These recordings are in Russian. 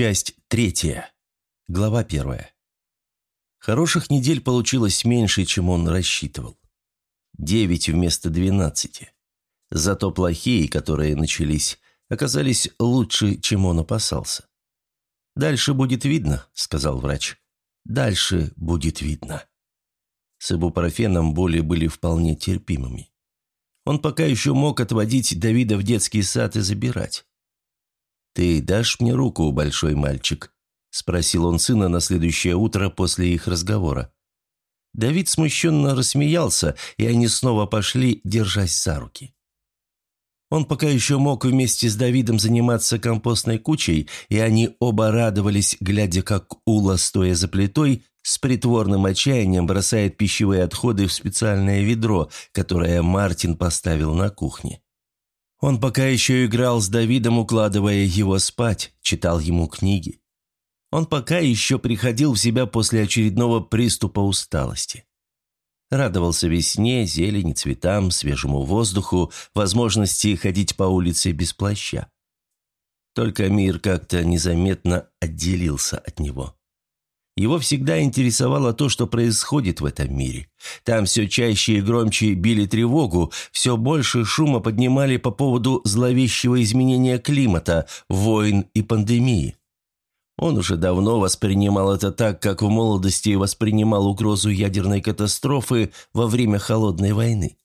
Часть третья. Глава первая. Хороших недель получилось меньше, чем он рассчитывал. Девять вместо двенадцати. Зато плохие, которые начались, оказались лучше, чем он опасался. «Дальше будет видно», — сказал врач. «Дальше будет видно». С ибупрофеном боли были вполне терпимыми. Он пока еще мог отводить Давида в детский сад и забирать. «Ты дашь мне руку, большой мальчик?» – спросил он сына на следующее утро после их разговора. Давид смущенно рассмеялся, и они снова пошли, держась за руки. Он пока еще мог вместе с Давидом заниматься компостной кучей, и они оба радовались, глядя, как Ула, стоя за плитой, с притворным отчаянием бросает пищевые отходы в специальное ведро, которое Мартин поставил на кухне. Он пока еще играл с Давидом, укладывая его спать, читал ему книги. Он пока еще приходил в себя после очередного приступа усталости. Радовался весне, зелени, цветам, свежему воздуху, возможности ходить по улице без плаща. Только мир как-то незаметно отделился от него. Его всегда интересовало то, что происходит в этом мире. Там все чаще и громче били тревогу, все больше шума поднимали по поводу зловещего изменения климата, войн и пандемии. Он уже давно воспринимал это так, как в молодости воспринимал угрозу ядерной катастрофы во время Холодной войны.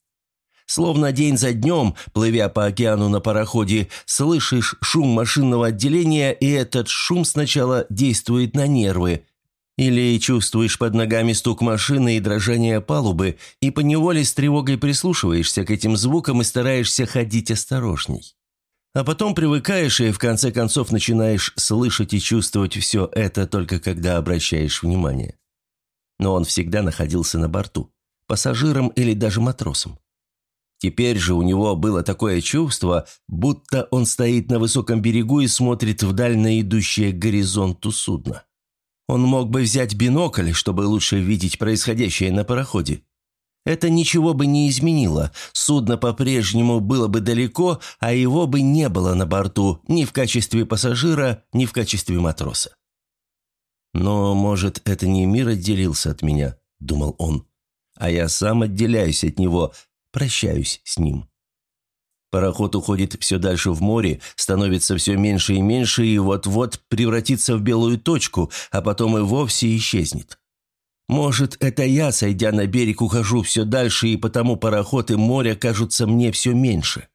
Словно день за днем, плывя по океану на пароходе, слышишь шум машинного отделения, и этот шум сначала действует на нервы – или чувствуешь под ногами стук машины и дрожание палубы, и поневоле с тревогой прислушиваешься к этим звукам и стараешься ходить осторожней. А потом привыкаешь и в конце концов начинаешь слышать и чувствовать все это только когда обращаешь внимание. Но он всегда находился на борту, пассажиром или даже матросом. Теперь же у него было такое чувство, будто он стоит на высоком берегу и смотрит вдаль на идущее к горизонту судно. Он мог бы взять бинокль, чтобы лучше видеть происходящее на пароходе. Это ничего бы не изменило. Судно по-прежнему было бы далеко, а его бы не было на борту ни в качестве пассажира, ни в качестве матроса. «Но, может, это не мир отделился от меня», — думал он, «а я сам отделяюсь от него, прощаюсь с ним». Пароход уходит все дальше в море, становится все меньше и меньше и вот-вот превратится в белую точку, а потом и вовсе исчезнет. Может, это я, сойдя на берег, ухожу все дальше, и потому пароход и море кажутся мне все меньше.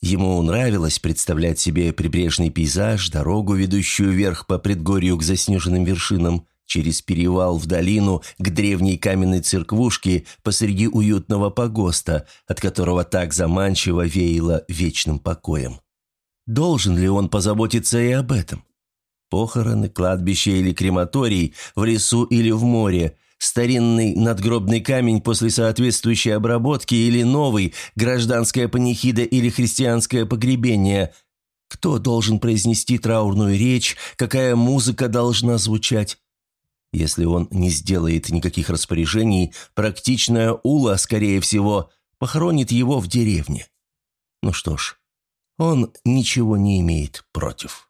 Ему нравилось представлять себе прибрежный пейзаж, дорогу, ведущую вверх по предгорью к заснеженным вершинам, через перевал в долину к древней каменной церквушке посреди уютного погоста, от которого так заманчиво веяло вечным покоем. Должен ли он позаботиться и об этом? Похороны, кладбище или крематорий, в лесу или в море, старинный надгробный камень после соответствующей обработки или новый, гражданская панихида или христианское погребение. Кто должен произнести траурную речь, какая музыка должна звучать? Если он не сделает никаких распоряжений, практичная Ула, скорее всего, похоронит его в деревне. Ну что ж, он ничего не имеет против.